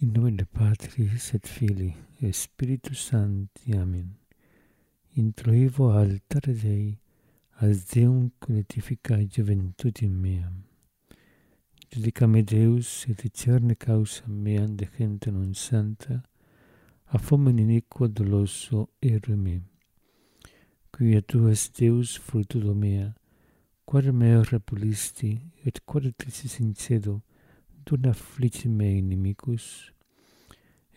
In nomine Patris et Filii et Spiritus Sancti. Amen. Introivo altare Dei, as Deum conetificae juventutim meam. Judica me Deus et eterne causa meam de gente non santa, a fomen iniquo doloso ero me. Quia tu es Deus frutudo mea, quare meo repulisti, et quare trisis incedo, tun afflici me inimicus,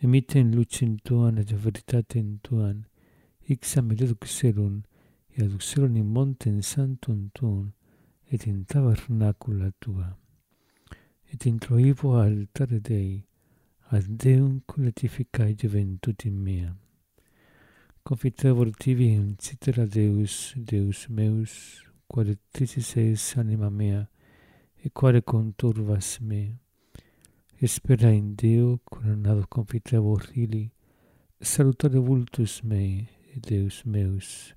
emiten lucem tuan et veritatem tuan, ixam et eduxerum, et aduxerum in montem santum tuum, et in tabernacula tua. Et introivo altare Dei, ad Deum collectificae juventutim mea. Confitevor tibi in citera Deus, Deus meus, quod et tesis eis anima mea, e quare conturvas me. Espera in Deo, coronado confitevor ili, salutare vultus mei, Deus meus.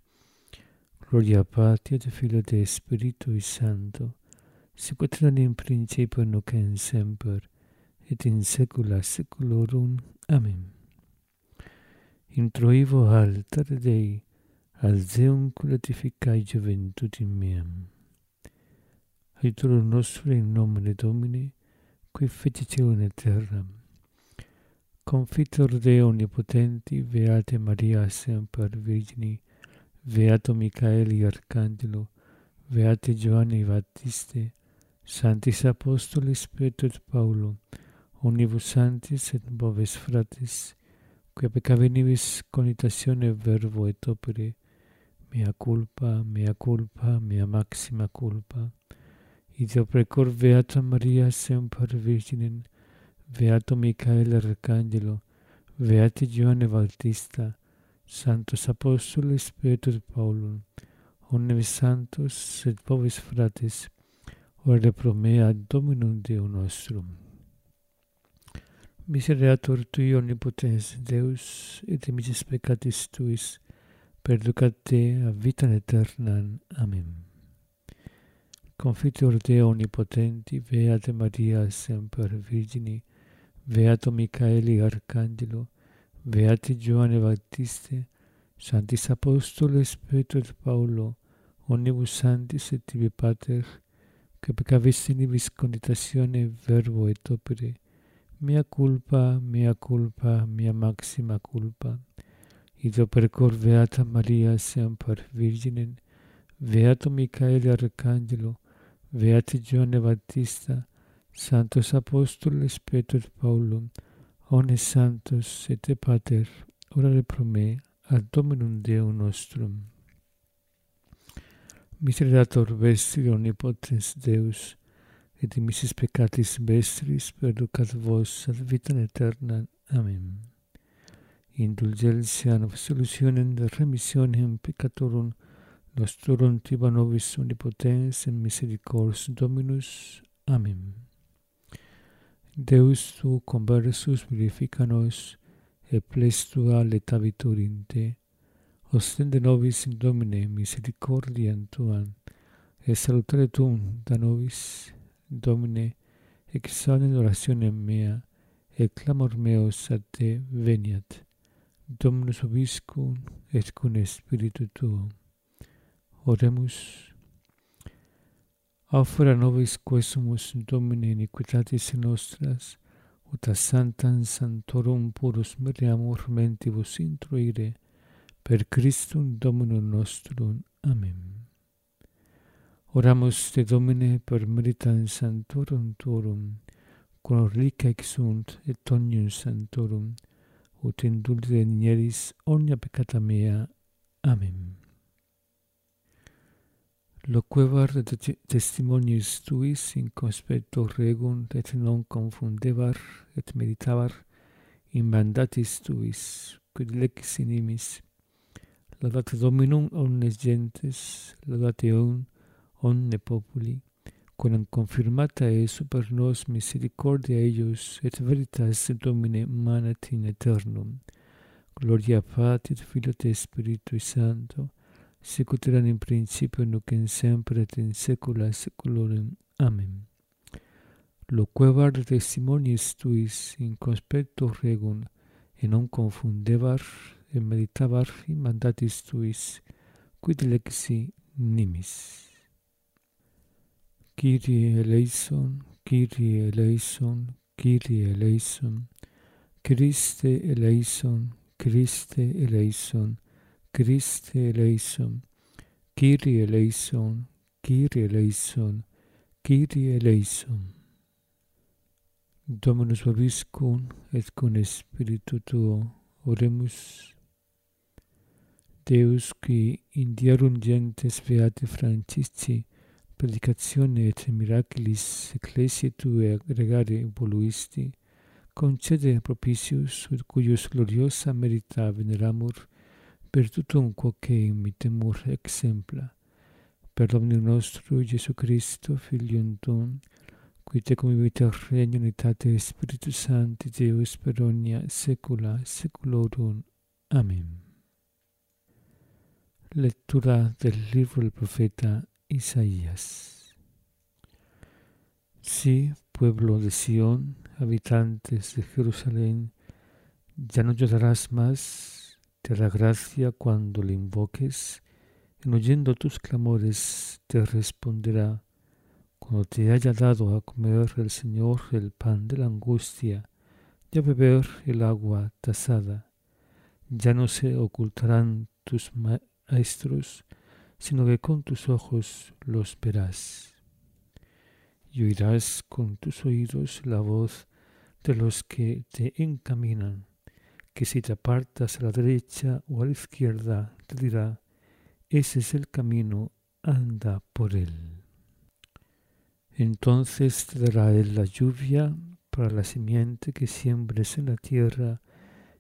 Gloria Patria de Filio de Spiritui Santo, sicut in principio nunc in semper, et in saecula saeculorum. Amen. Introivo altare Dei, al Deum culatificae juventutim meam. Aiutorum nostrum in nomine Domini, qui fecicione terram. Confitur de Omnipotenti, Beate Maria Semper Virgini, Beato Michaeli Arcangelo, Beate Giovanni Battiste, Santis Apostolis Petro et Paulo, omnibus santis et boves fratis, quia peccavenivis conitatione verbo et opere, mea culpa, mea culpa, mea maxima culpa, Ideo precor Beata Maria Semper Virginem, Beato Michael Arcangelo, Beate Giovanni Battista, Santos Apostolis Spiritus Paulum, omnes santos et povis frates, orde pro mea Dominum Deum nostrum. Misereatur tui omnipotens Deus, et emis peccatis tuis, perducat te a vitam aeternam. Amen. Confitor Deo omnipotenti, Beate Maria semper Virgini, Beato Michaeli Arcangelo, Beati Giovanni Battiste, Sanctis Apostoles Petro et Paulo, omnibus santis et tibi pater, que peccavis inibis conditatione verbo et opere, mea culpa, mea culpa, mea maxima culpa. Ideo percor Beata Maria semper Virginem, Beato Michaeli Arcangelo, Beati Giovanni Battista, Santos Apostoles Petrus Paulum, Ones Santos et te Pater, orare pro me, ad Dominum Deum nostrum. Miserator vestri omnipotens Deus, et missis peccatis vestris perducat vos ad vitam aeternam. Amen. Indulgentia absolutionem de remissionem peccatorum nostrum tiba nobis omnipotens in misericors Dominus. Amen. Deus tu conversus vivifica nos, et ples tua in te ostende nobis in Domine misericordiam tuam, et salutare tuum da nobis, Domine, examen orationem mea, et clamor meos ad te veniat. Dominus obiscum, et cum spiritu tuum. Oremus. Aufera nobis quesumus Domine iniquitatis nostras, ut a sanctam santorum purus meriamur mentibus intruire, per Christum Dominum nostrum. Amen. Oramus te Domine per meritam santorum tuorum, quod rica ex sunt et omnium santorum, ut indulge nieris omnia peccata mea. Amen. Loquevar testimonius tuis in conspecto regum et non confundevar et meditavar in mandatis tuis, quid lecis inimis. Laudate Dominum omnes gentes, laudate on, omne populi, quam confirmata est super nos misericordia eius et veritas Domine manat in aeternum. Gloria Patri, Filio et Spiritui Sancto, sicut in principio nunc in semper et in saecula saeculorum. Amen. lo cuevar testimonies tuis in conspecto regum, et non confundebar et meditabar in mandatis tuis, quid lexi nimis. Kyrie eleison, Kyrie eleison, Kyrie eleison, Christe eleison, Christe eleison, Christe eleison, Kyrie eleison, Kyrie eleison, Kyrie eleison. Dominus vobiscum et cum spiritu tuo oremus. Deus qui in diarum gentes beati Francisci predicatione et miraculis ecclesiae tuae regare voluisti, concede propitius ut cuius gloriosa merita veneramur virtutum quoque imitemur exempla. Per Domini nostro Gesù Cristo, Filium tuum, qui te cum vita regna unitate Spiritus Sancti Deus per omnia saecula saeculorum. Amen. Lectura del libro del profeta Isaías. Sí, pueblo de Sión, habitantes de Jerusalén, ya no llorarás más, te da gracia cuando le invoques, en oyendo tus clamores te responderá. Cuando te haya dado a comer el Señor el pan de la angustia y a beber el agua tasada, ya no se ocultarán tus maestros, sino que con tus ojos los verás. Y oirás con tus oídos la voz de los que te encaminan, que si te apartas a la derecha o a la izquierda, te dirá, ese es el camino, anda por él. Entonces te dará él la lluvia para la simiente que siembres en la tierra,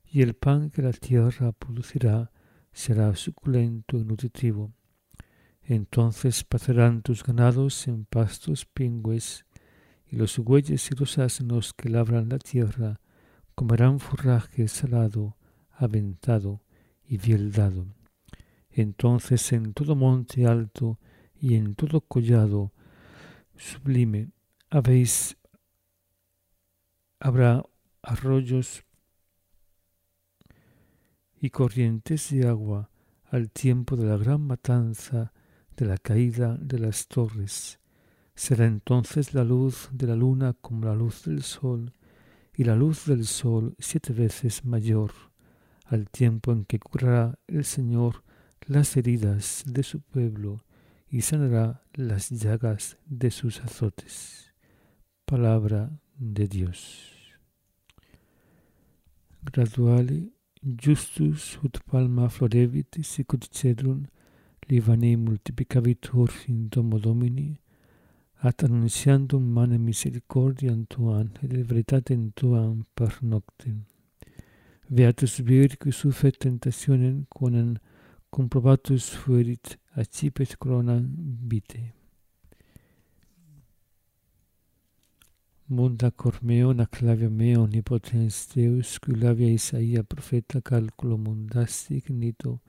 y el pan que la tierra producirá será suculento y nutritivo. Entonces pasarán tus ganados en pastos pingües, y los bueyes y los asnos que labran la tierra comerán forraje salado, aventado y dado. Entonces en todo monte alto y en todo collado sublime. Habéis, habrá arroyos y corrientes de agua al tiempo de la gran matanza de la caída de las torres. Será entonces la luz de la luna como la luz del sol, y la luz del sol siete veces mayor, al tiempo en que curará el Señor las heridas de su pueblo y sanará las llagas de sus azotes. Palabra de Dios. Graduale justus ut palma florevit sicut cedrum livane multiplicavitur in domo Domini, ad annunciandum mane misericordiam tuam et veritatem tuam per noctem. Beatus vir qui suffet tentationem quonem comprobatus fuerit accipet corona vitae. Munda cor meo na clavia meo omnipotens Deus, qui lavia Isaia profeta calculo mundasti ignito,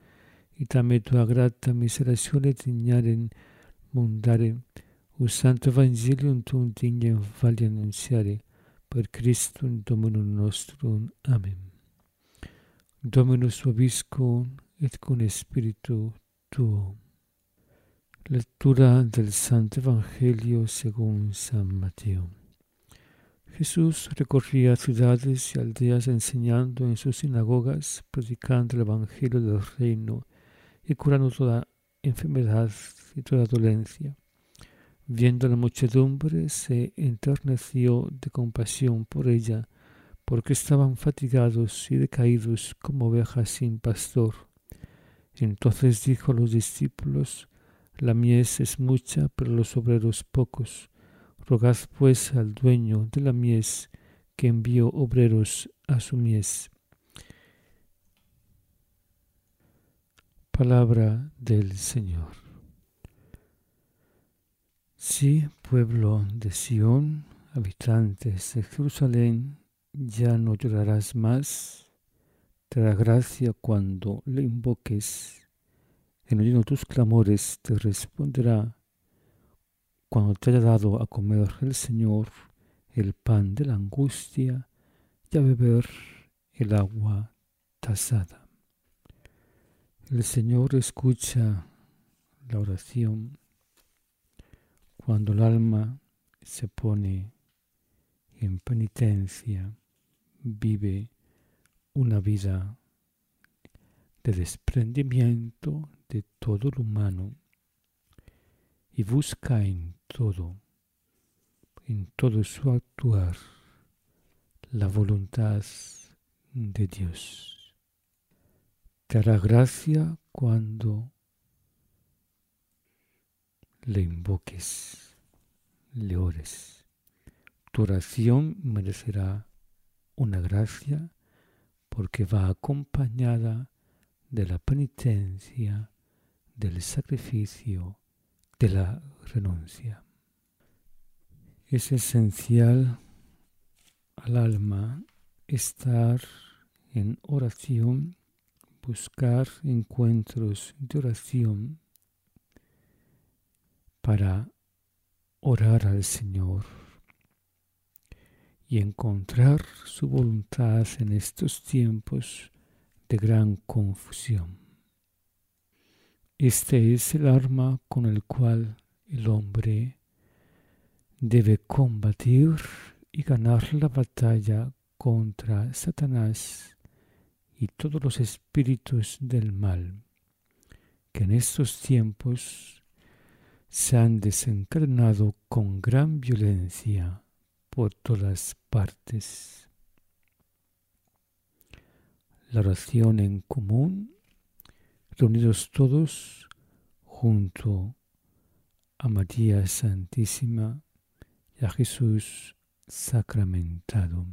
itam et tua grata miseratione tignaren mundare, us santo evangelium tuum dignam vali annunziare, per Christum Dominum nostrum. Amen. Dominus vobiscum, et cum spiritu tuo. Lectura del Santo Evangelio según San Mateo. Jesús recorría ciudades y aldeas enseñando en sus sinagogas, predicando el Evangelio del reino y curando toda enfermedad y toda dolencia. Viendo la muchedumbre, se enterneció de compasión por ella, porque estaban fatigados y decaídos como ovejas sin pastor. Entonces dijo a los discípulos, La mies es mucha, pero los obreros pocos. Rogad pues al dueño de la mies que envió obreros a su mies. Palabra del Señor. Sí, pueblo de Sión, habitantes de Jerusalén, ya no llorarás más te da gracia cuando le invoques. En oyendo tus clamores te responderá. Cuando te haya dado a comer el Señor el pan de la angustia y a beber el agua tasada. El Señor escucha la oración cuando el alma se pone en penitencia, vive una vida de desprendimiento de todo lo humano y busca en todo, en todo su actuar, la voluntad de Dios. Te hará gracia cuando le invoques, le ores. Tu oración merecerá una gracia porque va acompañada de la penitencia, del sacrificio, de la renuncia. Es esencial al alma estar en oración, buscar encuentros de oración para orar al Señor y encontrar su voluntad en estos tiempos de gran confusión. Este es el arma con el cual el hombre debe combatir y ganar la batalla contra Satanás y todos los espíritus del mal que en estos tiempos se han desencadenado con gran violencia por todas partes. La oración en común, reunidos todos junto a María Santísima y a Jesús sacramentado.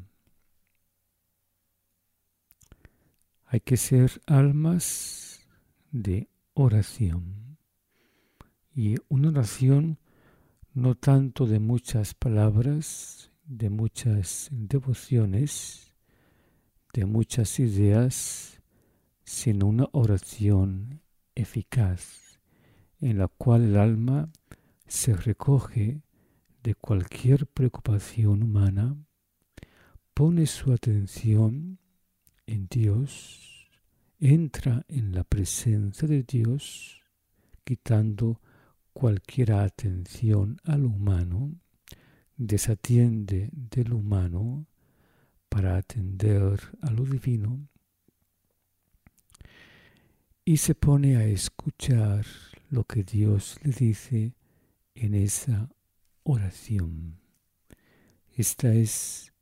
Hay que ser almas de oración y una oración no tanto de muchas palabras, de muchas devociones, de muchas ideas, sino una oración eficaz en la cual el alma se recoge de cualquier preocupación humana, pone su atención en Dios, entra en la presencia de Dios, quitando cualquier atención al humano, desatiende del humano para atender a lo divino y se pone a escuchar lo que Dios le dice en esa oración. Esta es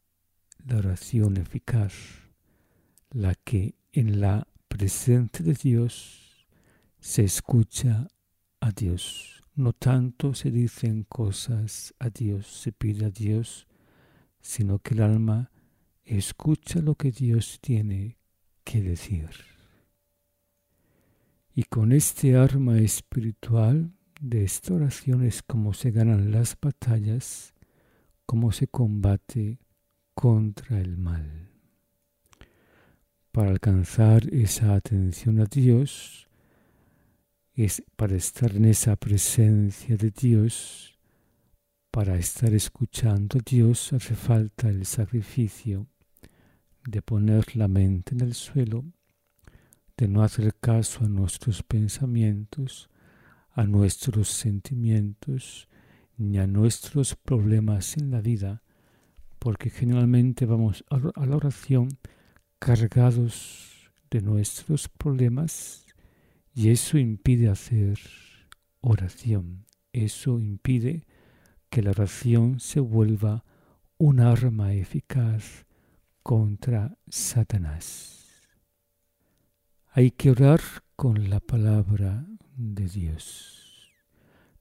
la oración eficaz, la que en la presencia de Dios se escucha a Dios. No tanto se dicen cosas a Dios, se pide a Dios, sino que el alma escucha lo que Dios tiene que decir. Y con este arma espiritual de esta oración es como se ganan las batallas, como se combate contra el mal. Para alcanzar esa atención a Dios, es para estar en esa presencia de Dios, para estar escuchando a Dios, hace falta el sacrificio de poner la mente en el suelo, de no hacer caso a nuestros pensamientos, a nuestros sentimientos, ni a nuestros problemas en la vida, porque generalmente vamos a la oración cargados de nuestros problemas y eso impide hacer oración. Eso impide que la oración se vuelva un arma eficaz contra Satanás. Hay que orar con la palabra de Dios.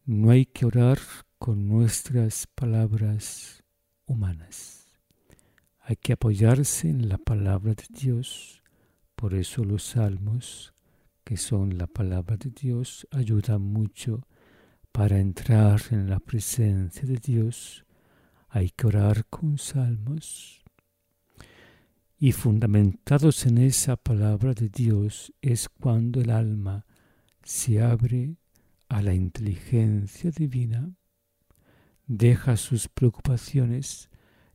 No hay que orar con nuestras palabras humanas. Hay que apoyarse en la palabra de Dios. Por eso los salmos que son la palabra de Dios, ayudan mucho para entrar en la presencia de Dios. Hay que orar con salmos. Y fundamentados en esa palabra de Dios es cuando el alma se abre a la inteligencia divina, deja sus preocupaciones,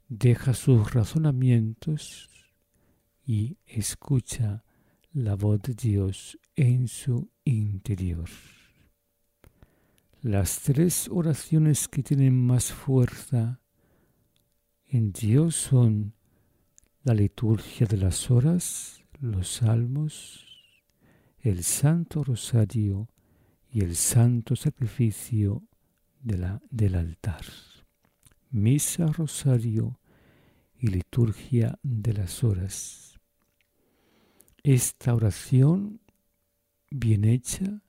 deja sus razonamientos y escucha la voz de Dios en su interior. Las tres oraciones que tienen más fuerza en Dios son la liturgia de las horas, los salmos, el Santo Rosario y el Santo Sacrificio de la, del altar. Misa, Rosario y liturgia de las horas. Esta oración bien hecha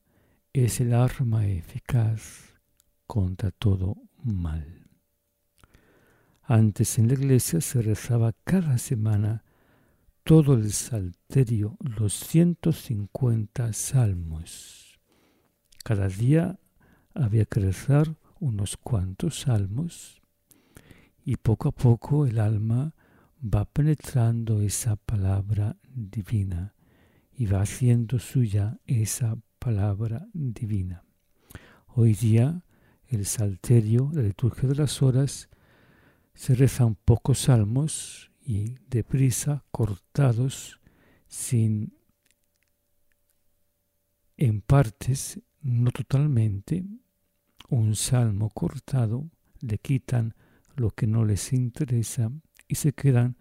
es el arma eficaz contra todo mal. Antes en la iglesia se rezaba cada semana todo el salterio, los 150 salmos. Cada día había que rezar unos cuantos salmos y poco a poco el alma va penetrando esa palabra divina y va haciendo suya esa palabra divina. Hoy día el salterio, la liturgia de las horas, se rezan pocos salmos y deprisa, cortados, sin en partes, no totalmente, un salmo cortado, le quitan lo que no les interesa y se quedan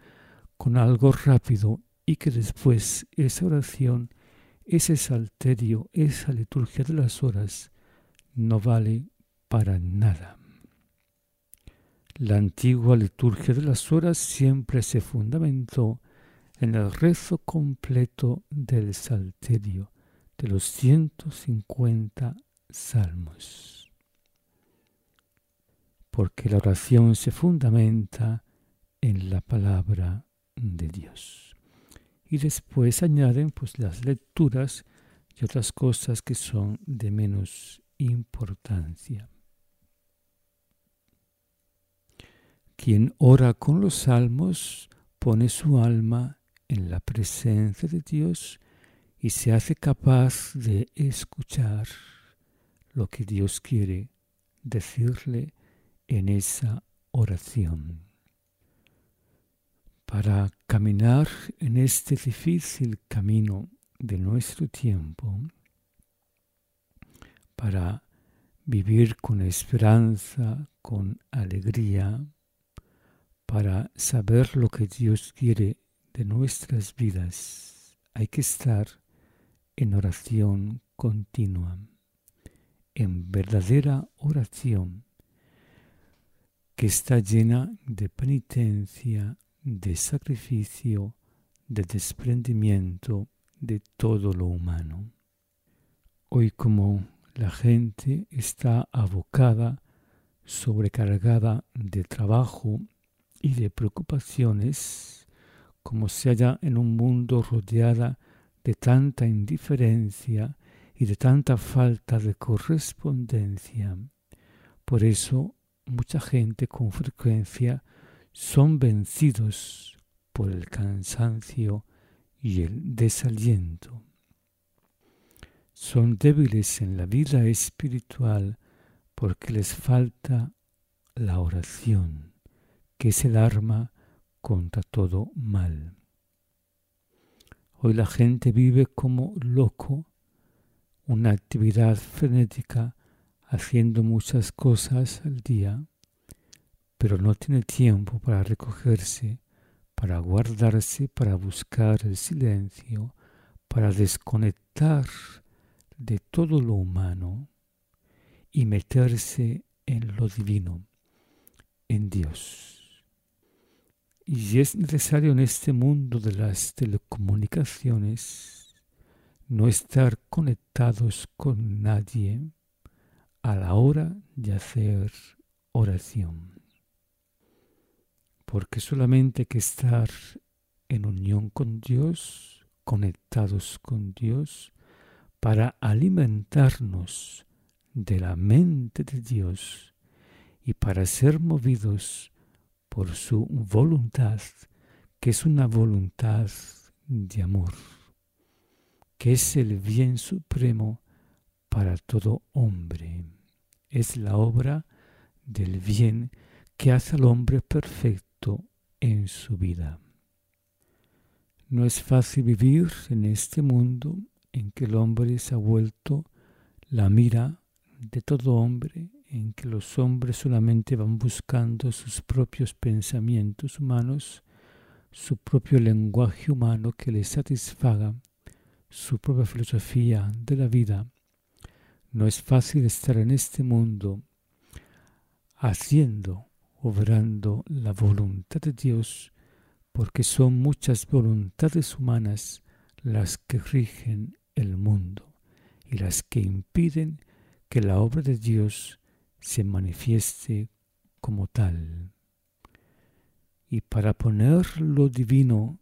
con algo rápido y que después esa oración, ese salterio, esa liturgia de las horas no vale para nada. La antigua liturgia de las horas siempre se fundamentó en el rezo completo del Salterio de los 150 salmos. Porque la oración se fundamenta en la palabra de Dios. Y después añaden pues las lecturas y otras cosas que son de menos importancia. Quien ora con los salmos pone su alma en la presencia de Dios y se hace capaz de escuchar lo que Dios quiere decirle en esa oración. Para caminar en este difícil camino de nuestro tiempo, para vivir con esperanza, con alegría, para saber lo que Dios quiere de nuestras vidas, hay que estar en oración continua, en verdadera oración, que está llena de penitencia, de sacrificio, de desprendimiento de todo lo humano. Hoy como la gente está abocada, sobrecargada de trabajo y de preocupaciones, como se halla en un mundo rodeada de tanta indiferencia y de tanta falta de correspondencia. Por eso mucha gente con frecuencia son vencidos por el cansancio y el desaliento. Son débiles en la vida espiritual porque les falta la oración que es el arma contra todo mal. Hoy la gente vive como loco, una actividad frenética, haciendo muchas cosas al día, pero no tiene tiempo para recogerse, para guardarse, para buscar el silencio, para desconectar de todo lo humano y meterse en lo divino, en Dios. Y es necesario en este mundo de las telecomunicaciones no estar conectados con nadie a la hora de hacer oración. Porque solamente hay que estar en unión con Dios, conectados con Dios, para alimentarnos de la mente de Dios y para ser movidos por su voluntad, que es una voluntad de amor, que es el bien supremo para todo hombre. Es la obra del bien que hace al hombre perfecto en su vida. No es fácil vivir en este mundo en que el hombre se ha vuelto la mira de todo hombre, en que los hombres solamente van buscando sus propios pensamientos humanos, su propio lenguaje humano que les satisfaga, su propia filosofía de la vida. No es fácil estar en este mundo haciendo, obrando la voluntad de Dios porque son muchas voluntades humanas las que rigen el mundo y las que impiden que la obra de Dios se manifieste como tal. Y para poner lo divino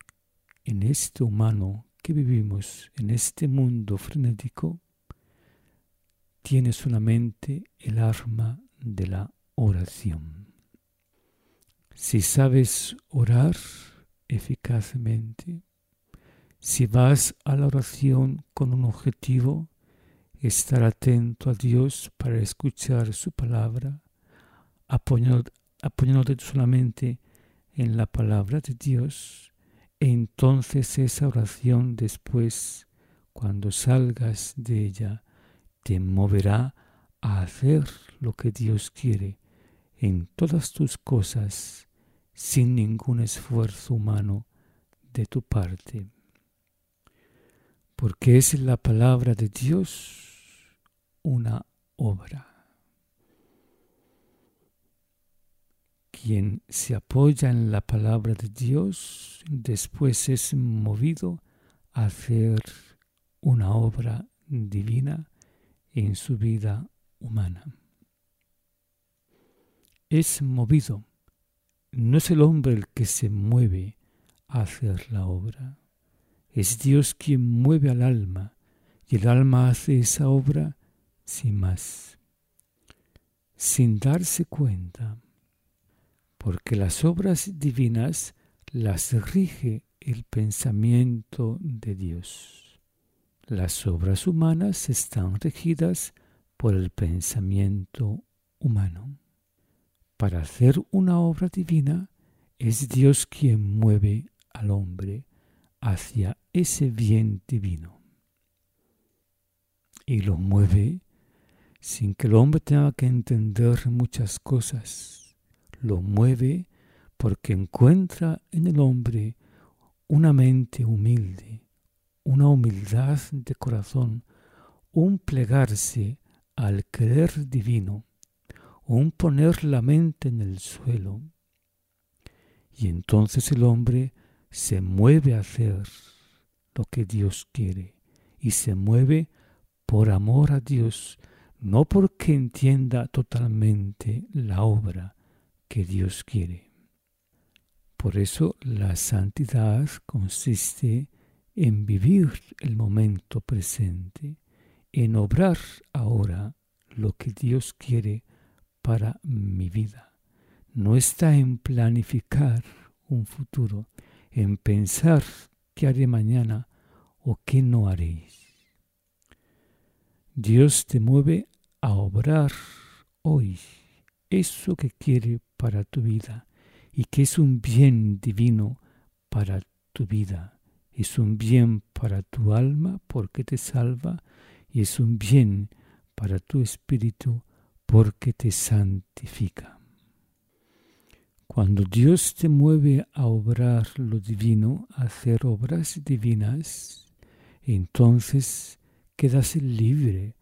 en este humano que vivimos, en este mundo frenético, tiene solamente el arma de la oración. Si sabes orar, eficazmente. Si vas a la oración con un objetivo, estar atento a Dios para escuchar su palabra, apoyándote solamente en la palabra de Dios, entonces esa oración después, cuando salgas de ella, te moverá a hacer lo que Dios quiere en todas tus cosas sin ningún esfuerzo humano de tu parte. Porque es la palabra de Dios una obra. Quien se apoya en la palabra de Dios después es movido a hacer una obra divina en su vida humana. Es movido no es el hombre el que se mueve a hacer la obra, es Dios quien mueve al alma y el alma hace esa obra sin más, sin darse cuenta, porque las obras divinas las rige el pensamiento de Dios. Las obras humanas están regidas por el pensamiento humano. Para hacer una obra divina es Dios quien mueve al hombre hacia ese bien divino. Y lo mueve sin que el hombre tenga que entender muchas cosas. Lo mueve porque encuentra en el hombre una mente humilde, una humildad de corazón, un plegarse al querer divino un poner la mente en el suelo. Y entonces el hombre se mueve a hacer lo que Dios quiere y se mueve por amor a Dios, no porque entienda totalmente la obra que Dios quiere. Por eso la santidad consiste en vivir el momento presente, en obrar ahora lo que Dios quiere para mi vida. No está en planificar un futuro, en pensar qué haré mañana o qué no haréis. Dios te mueve a obrar hoy eso que quiere para tu vida y que es un bien divino para tu vida. Es un bien para tu alma porque te salva y es un bien para tu espíritu porque te santifica. Cuando Dios te mueve a obrar lo divino, a hacer obras divinas, entonces quedas libre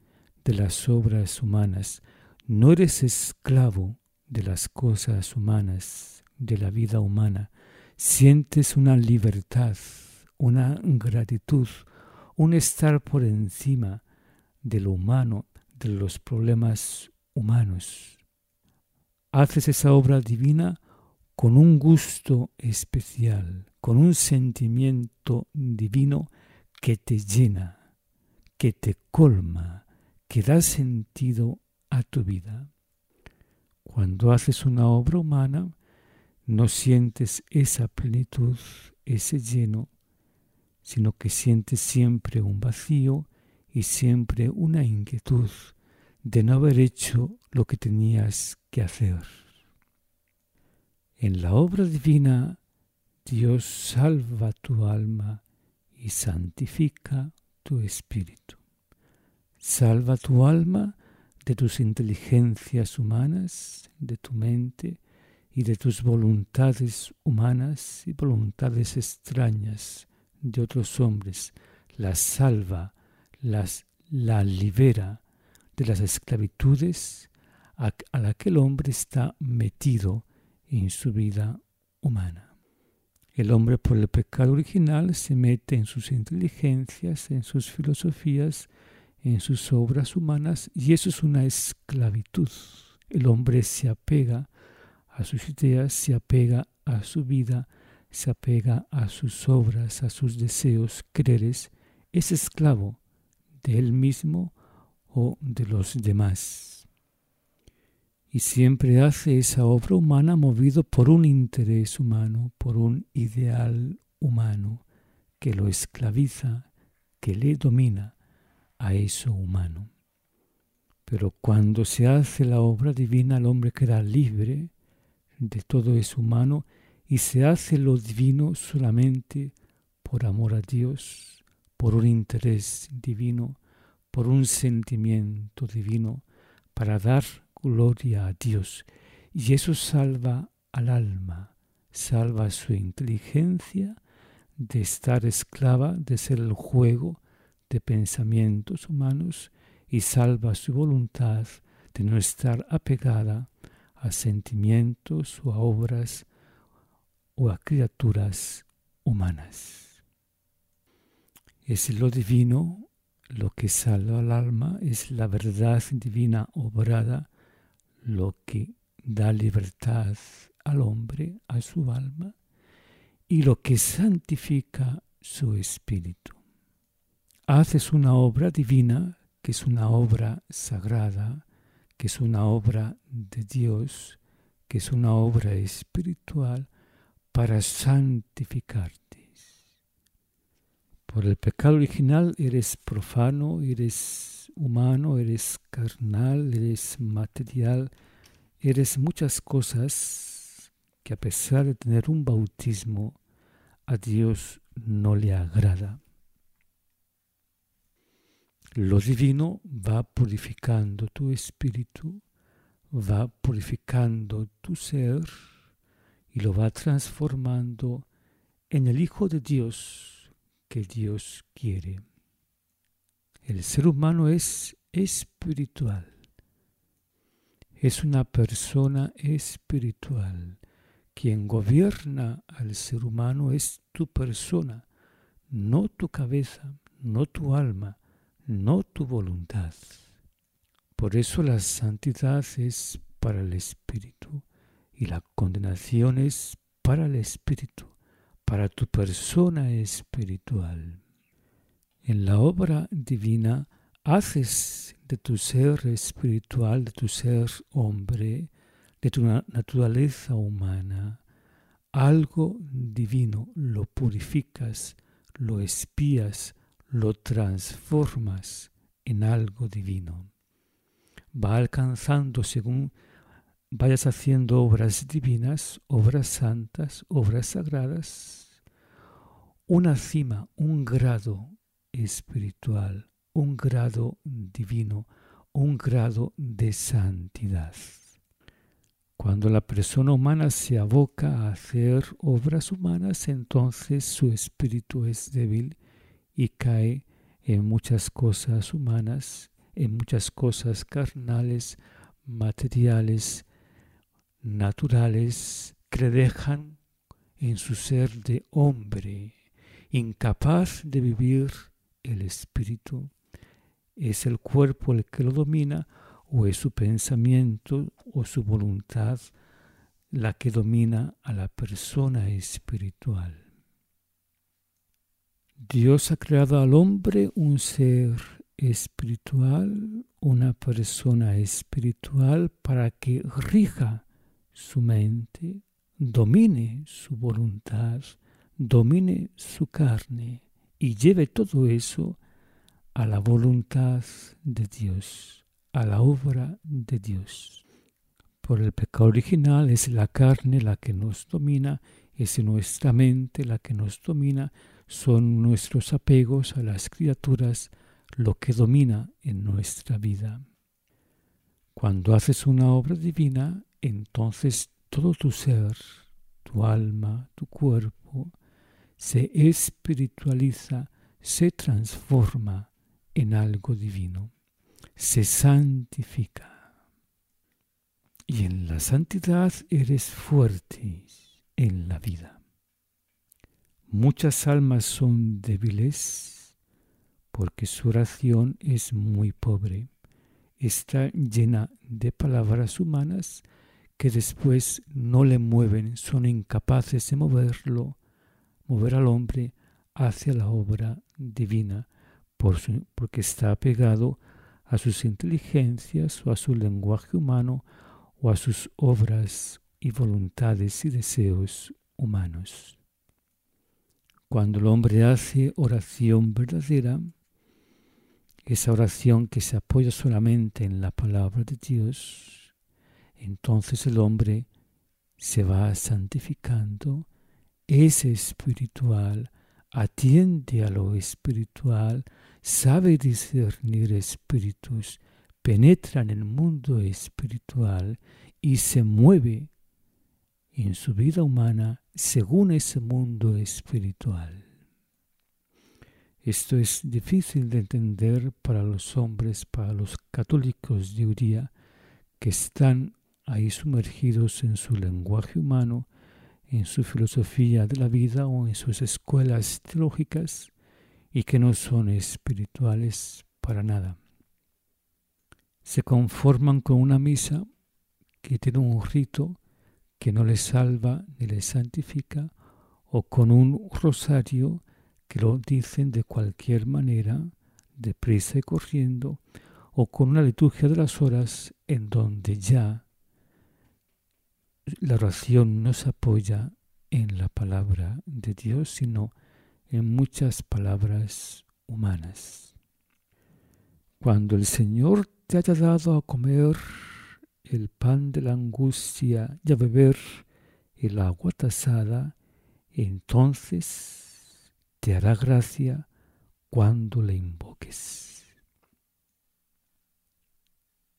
de las obras humanas. No eres esclavo de las cosas humanas, de la vida humana. Sientes una libertad, una gratitud, un estar por encima de lo humano, de los problemas humanos. Haces esa obra divina con un gusto especial, con un sentimiento divino que te llena, que te colma, que da sentido a tu vida. Cuando haces una obra humana, no sientes esa plenitud, ese lleno, sino que sientes siempre un vacío y siempre una inquietud, de no haber hecho lo que tenías que hacer. En la obra divina, Dios salva tu alma y santifica tu espíritu. Salva tu alma de tus inteligencias humanas, de tu mente y de tus voluntades humanas y voluntades extrañas de otros hombres. La salva, las, la libera de las esclavitudes a, a la que el hombre está metido en su vida humana. El hombre por el pecado original se mete en sus inteligencias, en sus filosofías, en sus obras humanas y eso es una esclavitud. El hombre se apega a sus ideas, se apega a su vida, se apega a sus obras, a sus deseos, creeres, es esclavo de él mismo o de los demás. Y siempre hace esa obra humana movido por un interés humano, por un ideal humano que lo esclaviza, que le domina a eso humano. Pero cuando se hace la obra divina, el hombre queda libre de todo eso humano y se hace lo divino solamente por amor a Dios, por un interés divino, por un sentimiento divino, para dar gloria a Dios. Y eso salva al alma, salva su inteligencia de estar esclava, de ser el juego de pensamientos humanos y salva su voluntad de no estar apegada a sentimientos o a obras o a criaturas humanas. Es lo divino lo que salva al alma, es la verdad divina obrada lo que da libertad al hombre, a su alma, y lo que santifica su espíritu haces una obra divina, que es una obra sagrada, que es una obra de Dios, que es una obra espiritual, para santificarte. Por el pecado original eres profano, eres humano, eres carnal, eres material, eres muchas cosas que a pesar de tener un bautismo, a Dios no le agrada. Lo divino va purificando tu espíritu, va purificando tu ser y lo va transformando en el Hijo de Dios que Dios quiere. El ser humano es espiritual. Es una persona espiritual. Quien gobierna al ser humano es tu persona, no tu cabeza, no tu alma, no tu voluntad. Por eso la santidad es para el Espíritu y la condenación es para el Espíritu, para tu persona espiritual. En la obra divina haces de tu ser espiritual, de tu ser hombre, de tu naturaleza humana, algo divino, lo purificas, lo espías, lo transformas en algo divino. Va alcanzando según vayas haciendo obras divinas, obras santas, obras sagradas, una cima, un grado espiritual, un grado divino, un grado de santidad. Cuando la persona humana se aboca a hacer obras humanas, entonces su espíritu es débil y cae en muchas cosas humanas, en muchas cosas carnales, materiales, naturales, que dejan en su ser de hombre, incapaz de vivir el espíritu. Es el cuerpo el que lo domina o es su pensamiento o su voluntad la que domina a la persona espiritual. Dios ha creado al hombre un ser espiritual, una persona espiritual para que rija su mente, domine su voluntad, domine su carne y lleve todo eso a la voluntad de Dios, a la obra de Dios. Por el pecado original es la carne la que nos domina, es nuestra mente la que nos domina, son nuestros apegos a las criaturas lo que domina en nuestra vida. Cuando haces una obra divina, entonces todo tu ser, tu alma, tu cuerpo, se espiritualiza, se transforma en algo divino, se santifica. Y en la santidad eres fuerte en la vida. Muchas almas son débiles porque su oración es muy pobre está llena de palabras humanas que después no le mueven, son incapaces de moverlo, mover al hombre hacia la obra divina, porque está apegado a sus inteligencias o a su lenguaje humano o a sus obras y voluntades y deseos humanos. Cuando el hombre hace oración verdadera, esa oración que se apoya solamente en la palabra de Dios, entonces el hombre se va santificando, es espiritual, atiende a lo espiritual, sabe discernir espíritus, penetra en el mundo espiritual y se mueve en su vida humana según ese mundo espiritual. Esto es difícil de entender para los hombres, para los católicos de hoy día, que están ahí sumergidos en su lenguaje humano, en su filosofía de la vida o en sus escuelas teológicas y que no son espirituales para nada. Se conforman con una misa que tiene un rito que no les salva ni les santifica o con un rosario que lo dicen de cualquier manera, deprisa y corriendo, o con una liturgia de las horas en donde ya la oración no se apoya en la palabra de Dios, sino en muchas palabras humanas. Cuando el Señor te haya dado a comer el pan de la angustia y a beber el agua tasada, entonces te hará gracia cuando le invoques.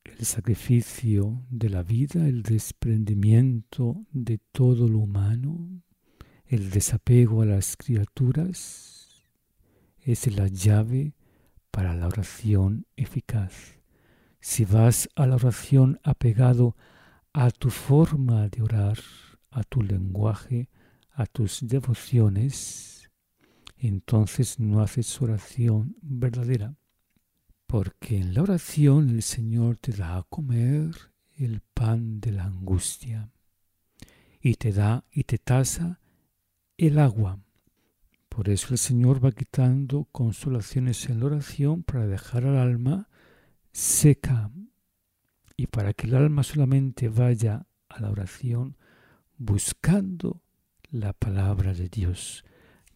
El sacrificio de la vida, el desprendimiento de todo lo humano, el desapego a las criaturas, es la llave para la oración eficaz. Si vas a la oración apegado a tu forma de orar, a tu lenguaje, a tus devociones, entonces no haces oración verdadera. Porque en la oración el Señor te da a comer el pan de la angustia y te da y te tasa el agua. Por eso el Señor va quitando consolaciones en la oración para dejar al alma seca y para que el alma solamente vaya a la oración buscando la palabra de Dios,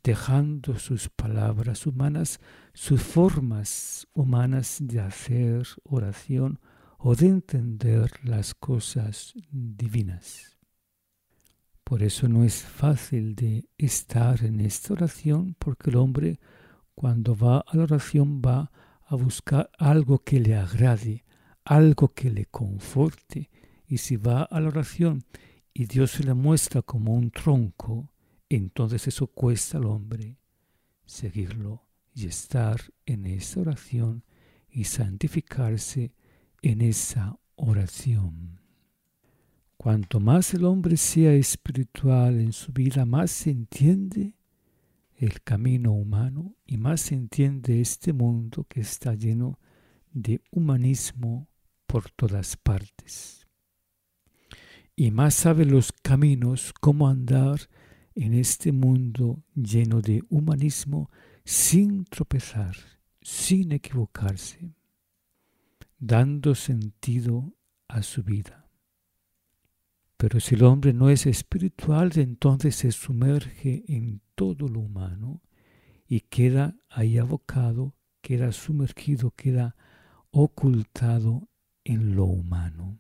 dejando sus palabras humanas, sus formas humanas de hacer oración o de entender las cosas divinas. Por eso no es fácil de estar en esta oración, porque el hombre cuando va a la oración va a buscar algo que le agrade, algo que le conforte. Y si va a la oración y Dios se le muestra como un tronco, entonces eso cuesta al hombre seguirlo y estar en esa oración y santificarse en esa oración. Cuanto más el hombre sea espiritual en su vida, más se entiende el camino humano y más se entiende este mundo que está lleno de humanismo por todas partes. Y más sabe los caminos, cómo andar en este mundo lleno de humanismo sin tropezar, sin equivocarse, dando sentido a su vida. Pero si el hombre no es espiritual, entonces se sumerge en todo lo humano y queda ahí abocado, queda sumergido, queda ocultado en lo humano.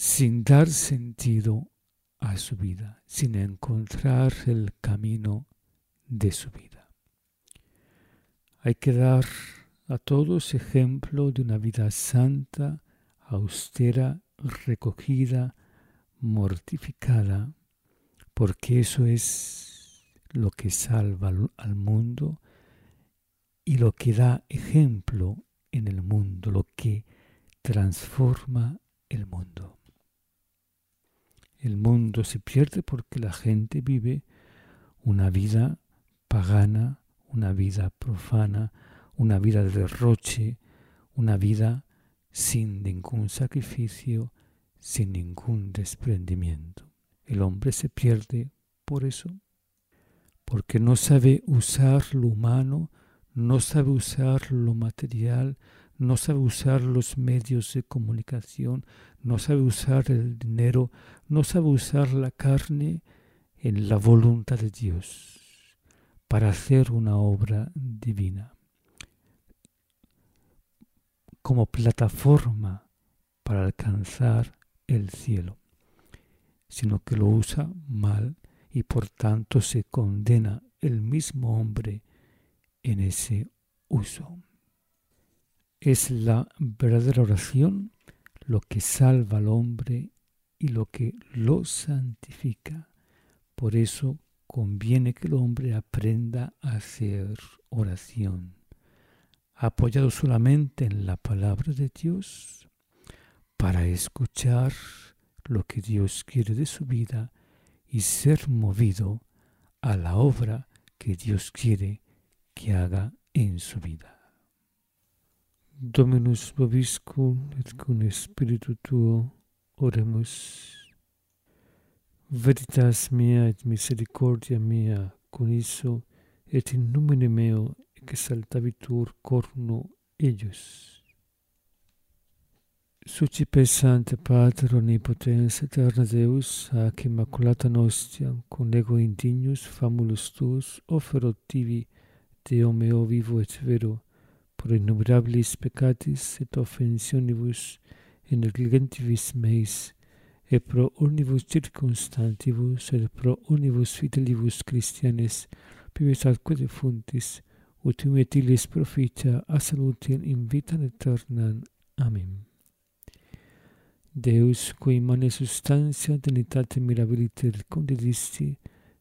sin dar sentido a su vida, sin encontrar el camino de su vida. Hay que dar a todos ejemplo de una vida santa, austera, recogida, mortificada, porque eso es lo que salva al mundo y lo que da ejemplo en el mundo, lo que transforma el mundo. El mundo se pierde porque la gente vive una vida pagana, una vida profana, una vida de derroche, una vida sin ningún sacrificio, sin ningún desprendimiento. El hombre se pierde por eso, porque no sabe usar lo humano, no sabe usar lo material, no sabe usar los medios de comunicación, no sabe usar el dinero, no sabe usar la carne en la voluntad de Dios para hacer una obra divina como plataforma para alcanzar el cielo, sino que lo usa mal y por tanto se condena el mismo hombre en ese uso. Es la verdadera oración lo que salva al hombre y lo que lo santifica. Por eso conviene que el hombre aprenda a hacer oración. Apoyado solamente en la palabra de Dios, para escuchar lo que Dios quiere de su vida y ser movido a la obra que Dios quiere que haga en su vida. Dominus vobiscum et cum spiritu tuo oremus. Veritas mea et misericordia mea cun iso et in numine meo exaltavitur cornu eius. Sucipe Sante Pater Omnipotens Eterna Deus, ac Immaculata Nostiam, con ego indignus famulus Tuus, offero tibi Deo meo vivo et vero, pro innumerabilis peccatis et offensionibus indulgentibus meis, et pro omnibus circumstantibus et pro omnibus fidelibus Christianes privis atque defuntis, ut imet illis profita a salutien in vitam aeternam. Amen. Deus, cui mane substantia denitate mirabiliter condidisti,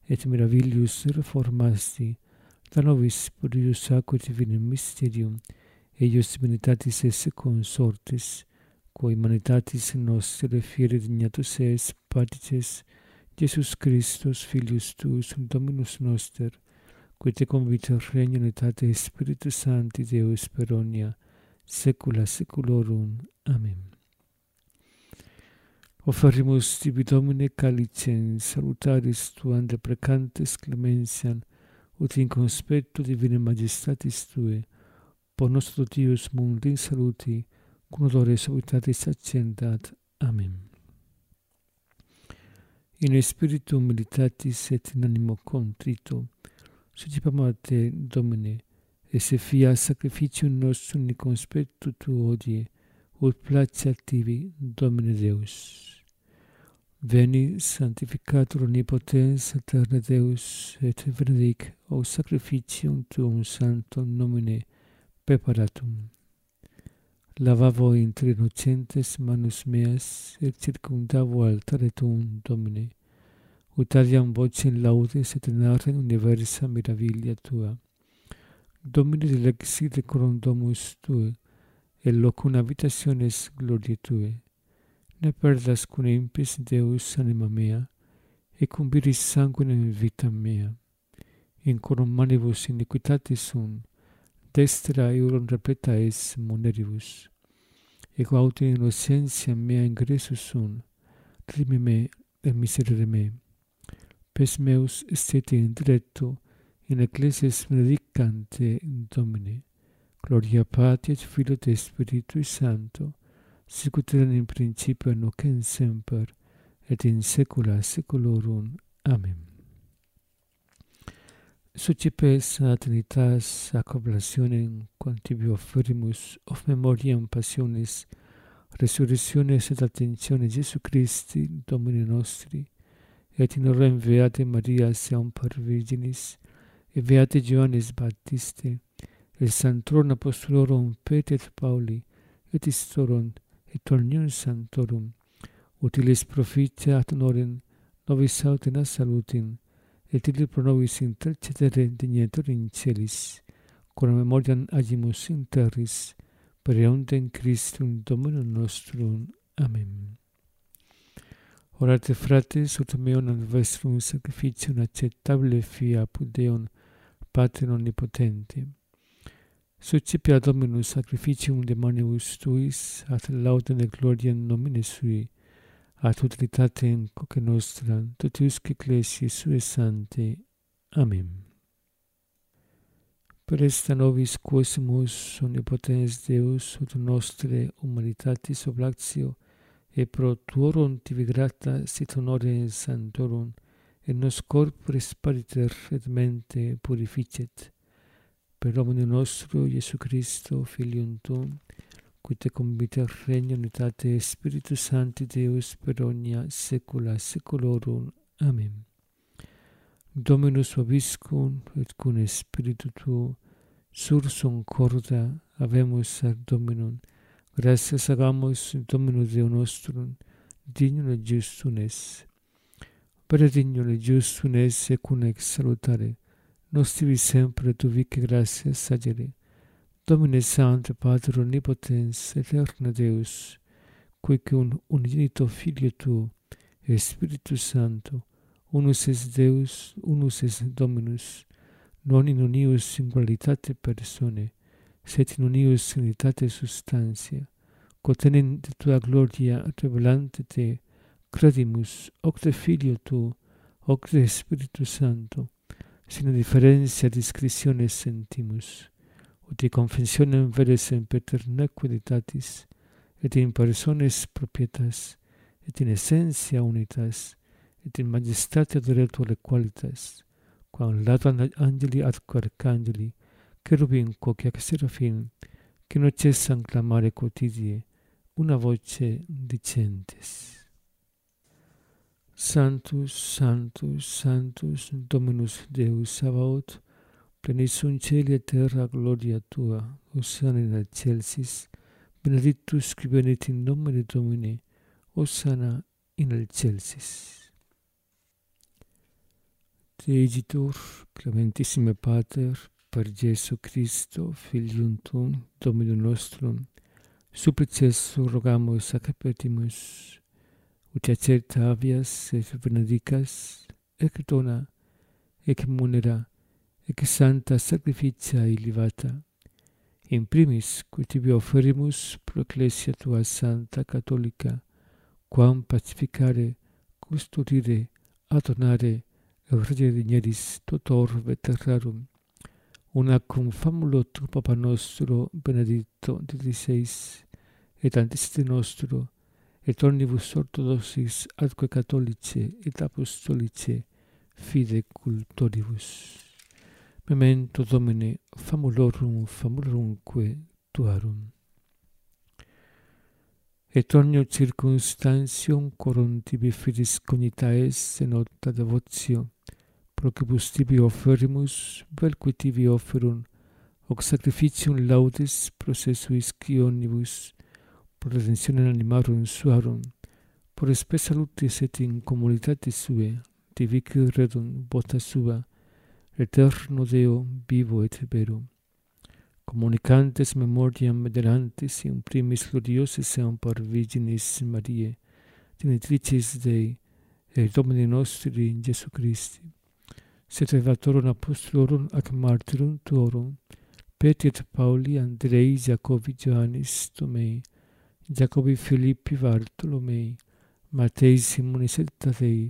et mirabilius reformasti, Da nobis podius acut vinum mysterium, eius divinitatis esse consortis, quo humanitatis nos refiere dignatus es patites, Iesus Christus, Filius Tuus, Dominus Noster, quae te convite regnum etate Spiritus Sancti Deus per omnia, saecula saeculorum. Amen. Offerimus tibi Domine calicem salutaris tuam deprecantes clemensiam, ut in conspetto divine majestatis tue, por nostro Deus mundi in saluti, cum odore salutatis accendat. Amen. In spiritu militatis et in animo contrito, succipam a te, Domine, e se fia sacrificium nostrum in conspetto tuo odie, ut placia tibi, Domine Deus. Veni sanctificatur omnipotens aeterna Deus et benedic o sacrificium tuum sanctum nomine preparatum. Lavavo inter innocentes manus meas et circumdavo altare tuum Domine. Ut adiam vocem laudes et enare universa miravilia tua. Domine dilexi decorum domus tue et locum habitationes gloriae tue ne perdas cum impis Deus anima mea, et cum viris sanguinem vita mea. In corum manibus iniquitatis sunt, destra euron repleta es moneribus. Ego auto innocentia mea ingressus sunt, rime me et miserere me. Pes meus estete in diretto, in ecclesias benedicante Domine. Gloria Patri et Filio et Spiritui Sancto, sicut in principio nunc et semper et in saecula saeculorum. Amen. Sucipe satinitas ac oblationem quantibio offerimus of memoriam passionis resurrectionis et attentione Jesu Christi Domini nostri et in orem Beate Maria semper Virginis et Beate Johannes Baptiste et santron Apostolorum Petet Pauli et Istoron Itornium Santorum, utilis profitat honorem nobis autem salutin, et illi pro nobis intercedere dignetur in celis, cura memoriam agimus in terris, per eundem Christum Dominum nostrum. Amen. Orate frates, ut meon ad vestrum sacrificium acceptabile fia apud Deum, Pater Omnipotente, Succipia Dominus sacrificium de manibus tuis ad laudem et gloriam nomine sui, ad utilitatem coque nostra, totiusque ecclesiae sue sante. Amen. Per esta novis quosimus omnipotens Deus ut nostre humanitatis oblatio e pro tuorum tibi grata sit honore santorum et nos corpus spariter et mente purificet per l'uomo nostro Gesù Cristo, Figlio tuo, cui te convita il regno, unitate e Spirito Santo Deus per ogni secola secolorum. Amen. Dominus suaviscum et cun spiritu tuo, sursum corda avemus ad Dominum. Gracias hagamos Dominus Deo nostro, digno et giustum es. Per dignum et giustum es, e cun ex salutare, nos tibi sempre tu vice gratias sagere. Domine Sancte Pater Omnipotens, Eterna Deus, qui un unigenito Filio Tuo, e Spiritus Santo, unus es Deus, unus es Dominus, non in unius singularitate persone, sed in unius unitate substantia, quod tua gloria revelante te, credimus, hoc de Filio Tuo, hoc de Spiritus Santo, sin differentia discretiones sentimus, ut confessionem veres in paternacuditatis, et in persones propietas, et in essentia unitas, et in majestate adoratore qualitas, quam lato angeli ad arcangeli, cherubim quociac serafim, che non cessan clamare quotidie, una voce dicentes. Sanctus, Sanctus, Sanctus, Dominus Deus Sabaoth, plenis sunt celi et terra gloria tua, Hosanna in excelsis, benedictus qui venit in nomine Domini, Hosanna in excelsis. Te igitur, clementissime Pater, per Gesù Christo, Filium Tuum, Dominum Nostrum, supplices rogamus ac petimus, et benedicas, ec dona, ec munera, ec santa sacrificia ilivata. In primis, qui tibi offerimus pro ecclesia tua santa catholica, quam pacificare, custodire, adonare, regere digneris totor veterarum, una cum famulo tu papa nostro benedicto XVI, et antiste nostro, et omnibus orthodoxis atque catholice et apostolice fide cultoribus. Memento Domine famulorum famulorumque tuarum. Et omnio circunstantium corum tibi fidis cognita est nota devotio, procibus tibi offerimus, velque tibi offerum, hoc sacrificium laudes processuis quionibus, por redentionem animarum suarum por spe salutis et in communitatis sue divici redum vota sua eterno Deo vivo et vero. Comunicantes memoriam mederantis in primis gloriosis semper Virginis Mariae, genitricis Dei, et Domini nostri Jesu Christi, sed revatorum apostolorum ac martyrum tuorum, Petit Pauli, Andrei, Jacobi, Johannis, Tomei, Jacobi Filippi Bartolomei, Matei Simoni Settatei,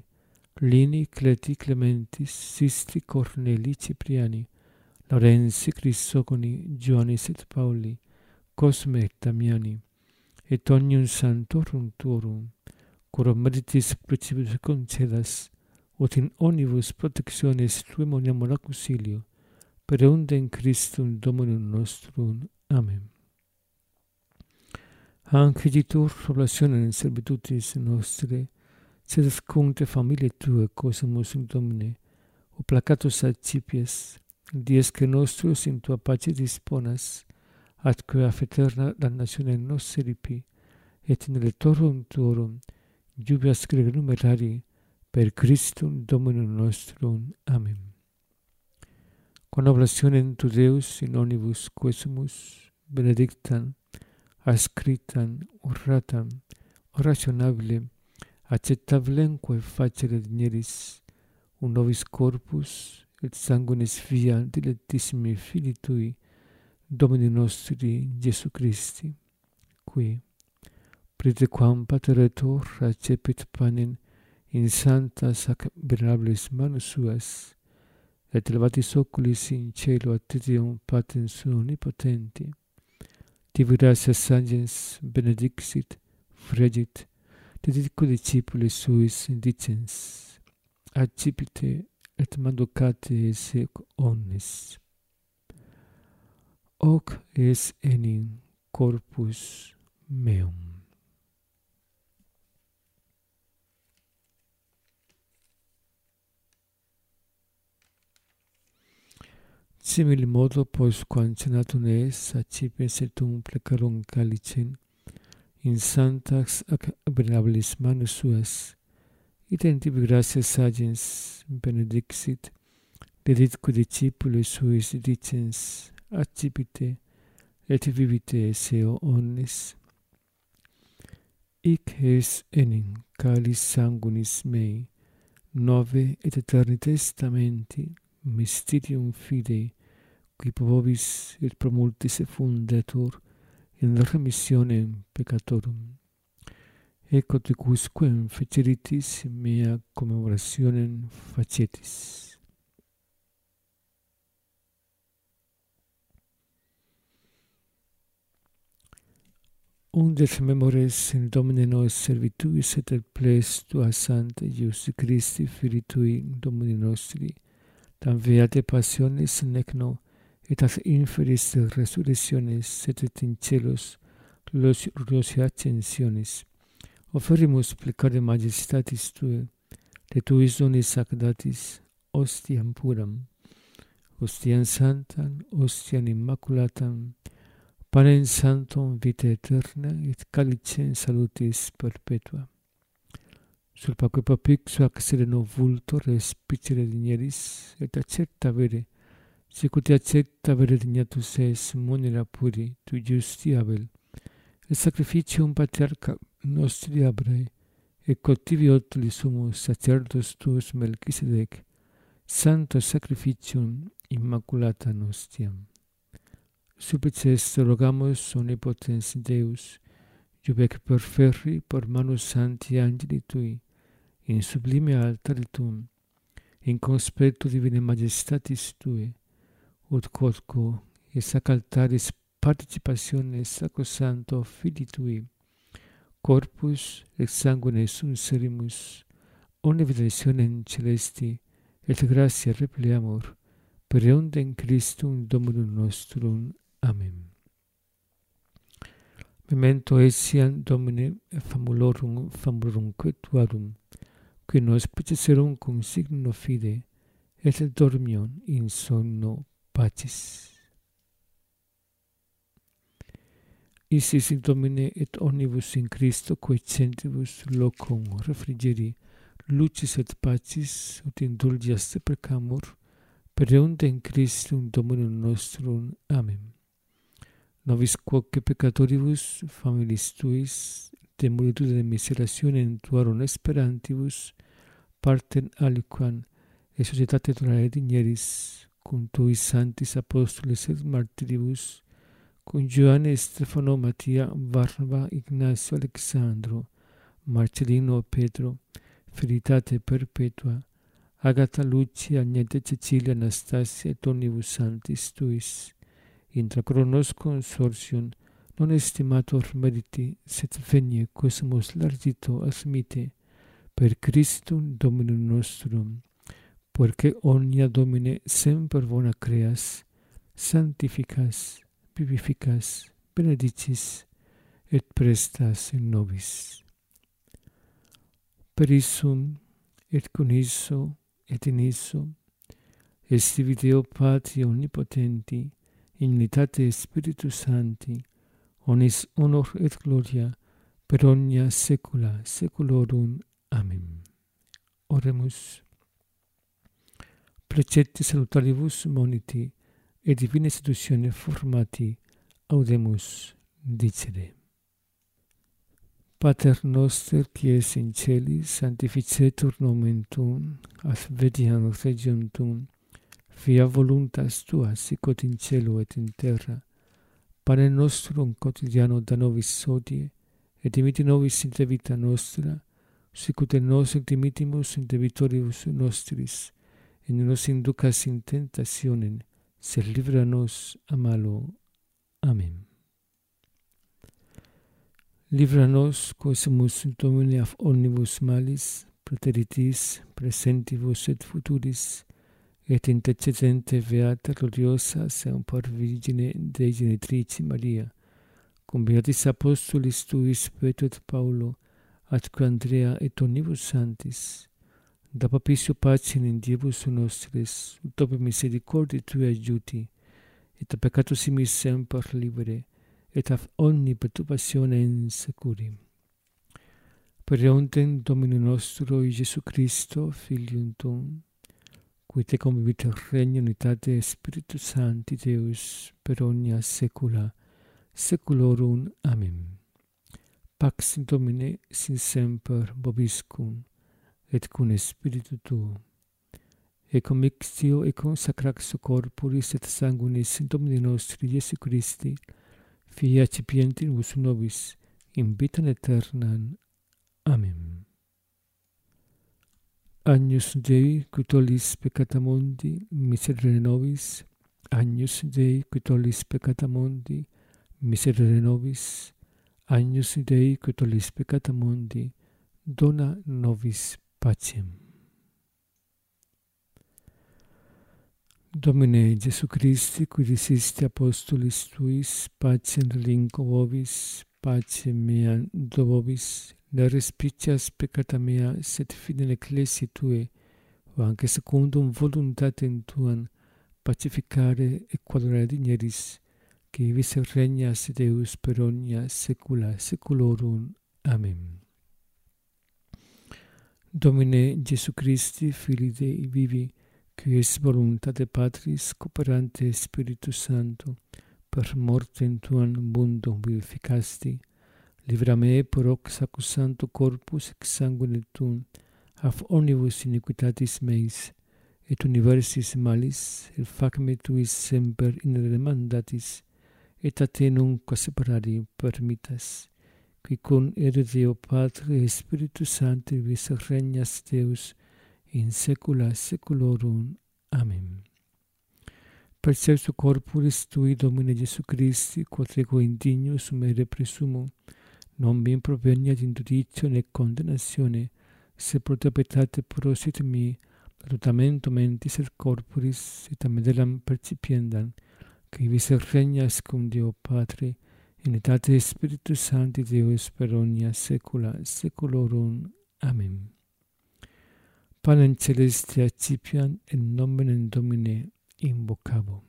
Lini Cleti Clementis, Sisti Corneli Cipriani, Lorenzi Crissogoni, Giovanni Set Paoli, Cosme et Damiani, et omnium santorum tuorum, quorum meritis principis concedas, ut in onibus protectiones tuem oniamur auxilio, per eundem Christum Dominum nostrum. Amen anche di tua relazione in servitutis nostre, scunte familie tue cosimus in Domine, o placatus accipies, dies che nostros in tua pace disponas, atque afeterna damnatione nostri ripi, et in retorum tuorum, iubias gregnum numerari, per Christum Dominum nostrum. Amen. Con oblationem tu Deus in onibus quesumus benedictam, ascritam, urratam, orationabile, accetablenque facere digneris, un novis corpus, et sanguinis via dilettissimi fili tui, Domini nostri, Gesù Christi, qui, pretequam pater etor accepit panin in santa sacrabilis manus suas, et levatis oculis in cielo attitium patem suo omnipotenti, gracias sangens benedixit, fregit, dedico discipuli suis indicens, accipite et mandocate sec omnes. Hoc es enim corpus meum. Similmodo pois quancenatum es accipes et um plecarum calicin in santax ac abrenabilis manus suas. Item tibi gratias agens benedixit deditque discipulis suis dicens accipite et vivite seu omnes. Hic es enim calis sanguinis mei nove et eterni testamenti mysterium fidei qui provis et pro multis effundetur in remissionem peccatorum. Ecco te quisquem feceritis mea commemorationem facietis. undes memores in Domine nos servituis et et ples tua Sancta Ius Christi fili Tui, Domine nostri, tam veate passionis nec no, as inferis resurrectionis et et in celos los rosi ascensionis. Oferimus plecare majestatis tue, de tuis donis ac datis, ostiam puram, ostiam santam, ostiam immaculatam, panem santum vita eterna et calicem salutis perpetua. Sul paque papix ac sereno vultor respicere digneris et accepta vere, Secote accetta aver regnato se monera puri, tu giustiavel, et sacrificium patriarca nostri abrei, e cotivi otli sumus sacerdos tuus Melchisedec, santo sacrificium immaculata nostiam. Suplices rogamus omnipotens Deus, iubec perferri per manus santi angeli tui, in sublime altare tuum, in conspectu divine majestatis tui, ut quodco es ac altaris participationes sacrosanto fili tui, corpus et sanguine sum serimus, omne videntionem celesti, et gratia repleamur, per eundem Christum Dominum nostrum. Amen. Memento essiam Domine famulorum famulorum tuarum, qui nos petiserum cum signo fide, et dormion in sonno pacis. Isis in Domine et omnibus in Christo coecentibus locum refrigeri lucis et pacis ut indulgias te precamur per in Christum Dominum nostrum. Amen. Novis quoque peccatoribus familis tuis de multitude miseratione in tuarum esperantibus parten aliquam et societate tonale digneris cum tui santis apostolis et martiribus, cum Ioanne Stefano Mattia Barba Ignacio Alexandro, Marcellino Petro, Felitate Perpetua, Agata Lucia, Agnete Cecilia Anastasia et omnibus santis tuis, intra cronos consortium, non estimator meriti, sed venie quos mos largito asmite, per Christum Dominum nostrum, porque omnia Domine semper bona creas, sanctificas, vivificas, benedicis, et prestas in nobis. Per issum, et con isso, et in isso, esti video pati omnipotenti, ignitate Spiritus Sancti, onis honor et gloria per omnia saecula saeculorum. Amen. Oremus precetti salutaribus moniti, et divina institutione formati audemus dicere. Pater noster, qui es in celis, sanctificetur nomen tuum, adventiamus regium tuum, fia voluntas tua, sicut in cielo et in terra. Pane nostrum quotidiano da nobis hodie, et dimiti nobis in vita nostra, sicut et nos dimitimus in debitoribus nostris, y no nos inducas en tentación, se líbranos a malo. Amén. Líbranos, quosimus domine af omnibus malis, preteritis, presentibus et futuris, et intercedente Beata gloriosa seum por Virgine Dei Genitrici Maria, cum Beatis Apostolis Tuis Petro et Paulo, atque Andrea et omnibus Santis, da papissio pacem in diebus nostris, ut opere misericordi tui aiuti, et a peccatus simis semper libere, et af omni perturbatione in securi. Per eontem Domino nostro Iesu Christo, Filium Tuum, qui te convivit regno unitate Spiritus Sancti Deus per omnia secula, seculorum. Amen. Pax in Domine sin semper vobiscum, et cum spiritu tuo et commixtio et consacraxo corporis et sanguinis Domini nostri Iesu Christi, Fia cipienti in vos nobis, in vitam aeternam. Amen. Agnus Dei, qui tollis peccata mundi miserere nobis. Agnus Dei, qui tollis peccata mundi miserere nobis. Agnus Dei, qui tollis peccata mundi dona nobis pacem. Domine Gesù Christi, qui disisti apostolis tuis, pacem lincovovis, pacem mea dovovis, ne respicias peccata mea, sed fidem ecclesi tue, o anche secundum voluntatem tuam, pacificare e quadrare digneris, che vis regnas Deus per omnia secula seculorum. Amen. Domine Gesù Christi, Fili Dei vivi, qui es voluntate Patris, cooperante Spiritu Santo, per mortem tuam mundum vivificasti, libra me per hoc sacrosanto corpus ex sanguine tuum, af omnibus iniquitatis meis, et universis malis, et fac me tuis semper in remandatis, et a te nunca separari permitas. Qui con ere Deo Patre et Spiritus Sancti vis regnas Deus in saecula saeculorum. Amen. Per sexto corporis tui, Domine Jesu Christi, quod ego indignus mere presumo, non mi improveniat in juditio ne condennatione, se pro te petate prosit mi, rotamentum mentis et corporis, et amedelam percipiendam, qui vis regnas cum Deo Patre, in etate Spiritus Sancti Deus per omnia saecula saeculorum. Amen. Panem celestia accipiam in nomine Domine invocabo.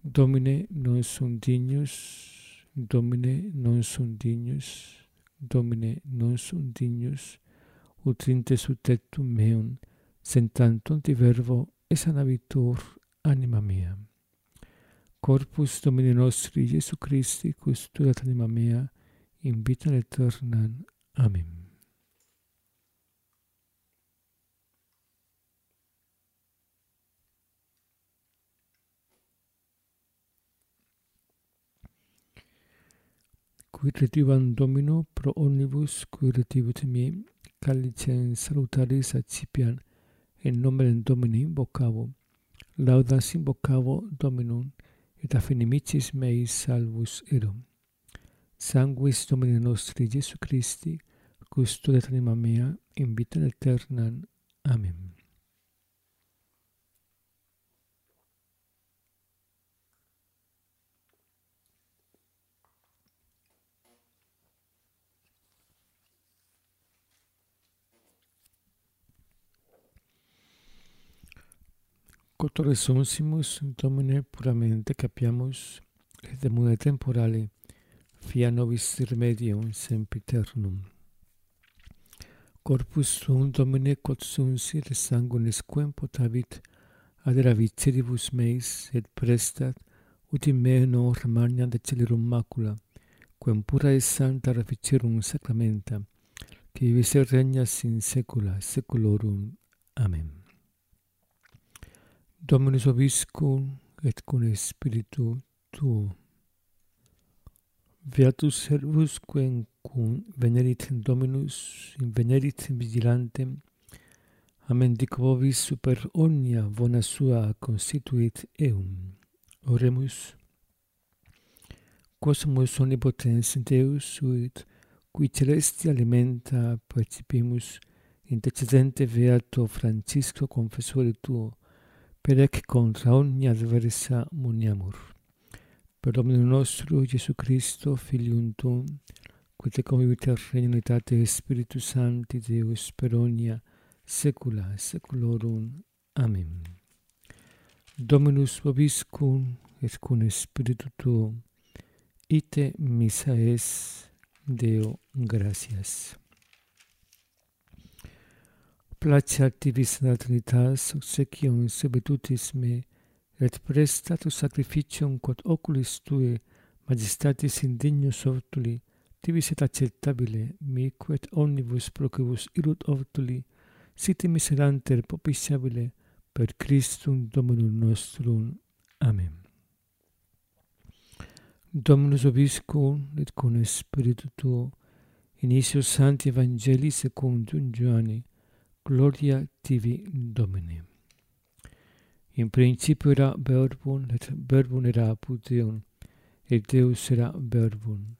Domine non sunt dignus, Domine non sunt dignus, Domine non sunt dignus, utrinte sutettum meum, sentantum ti verbo et sanabitur anima mea. Corpus Domini nostri Iesu Christi, custodat anima mea, in vitam aeternam. Amen. qui retivam Domino pro omnibus qui retivit me, calicem salutaris accipiam, in nomen Domini invocavo, laudas invocavo Dominum, et affinimicis meis salvus erum. Sanguis Domini nostri Jesu Christi, custodet anima mea, in vitam aeternam. Amen. quod resursimus Domine puramente capiamus, et emune temporale fia nobis remedium sempiternum. Corpus tuum, Domine, quod sunsir sanguinesquem potavit ad raviceribus meis, et prestat, ut in me nor magna decelerum macula, quem pura et santa raficerum sacramenta, qui vice regnas in saecula saeculorum. Amen. Dominus obiscum et cum spiritu tuo. Beatus servus quem venerit Dominus in venerit vigilantem Amen dic vobis super omnia bona sua constituit eum. Oremus. Quos mus omnipotens Deus suit, cui celesti alimenta percipimus, intercedente Beato Francisco confessore tuo, perec contra ogni adversa muniamur. Per l'omnio nostro Gesù Cristo, Filium Tuum, qui te convivite al Regno unitate Spiritu Santi, Deus, per ogni secula e seculorum. Amen. Dominus vobiscum, et cum Spiritu Tuo, ite missa es, Deo gratias. Placia tivis natalitas obsequium subitutis me, et prestatus sacrificium quod oculis tue majestatis indignus ortuli, tivis et acceptabile, mi quet omnibus procibus ilut ortuli, siti miseranter propitiabile, per Christum Dominum nostrum. Amen. Dominus obiscum et cum spiritu tuo, inicio Sancti Evangelii secundum Ioanni, Gloria tibi Domine. In principio era verbum, et verbum era apud Deum, et Deus era verbum.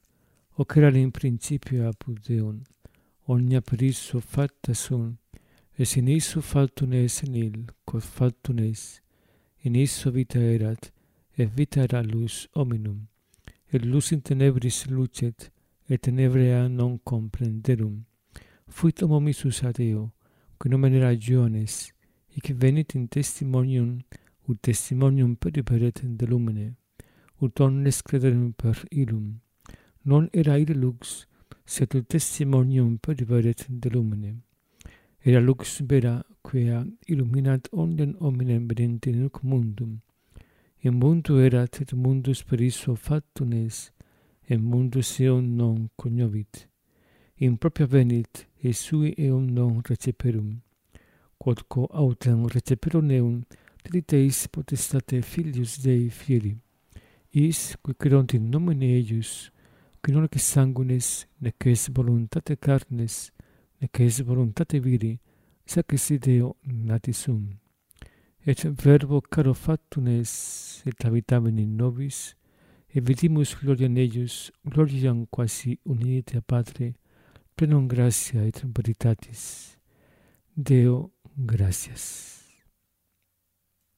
Hoc era in principio apud Deum, omnia per isso facta sunt, es in isso factum es in il, quod factum es, in isso vita erat, et vita era luz hominum, et luz in tenebris lucet, et tenebrea non comprenderum. Fuit homo misus a Deo, qui nomen ragiones, hic venit in testimonium, ut testimonium periperet de lumine, ut omnes crederem per illum. Non era ire lux, sed ut testimonium periperet de lumine. Era lux vera, quia illuminat omnem hominem vedente in hoc mundum. In mundo erat, et mundus per iso factum es, et mundus eum non cognovit in propria venit et sui eum non receperum. Quodquo autem receperon eum, triteis potestate filius Dei fieri. Is, qui credunt in nomine eius, qui non ec sanguines, nec es voluntate carnes, nec es voluntate viri, sac est ideo nati sum. Et verbo caro factum es, et habitamen in nobis, et vidimus gloriam eius, gloriam quasi unite a Patre, plenum gratia et veritatis. Deo, gracias.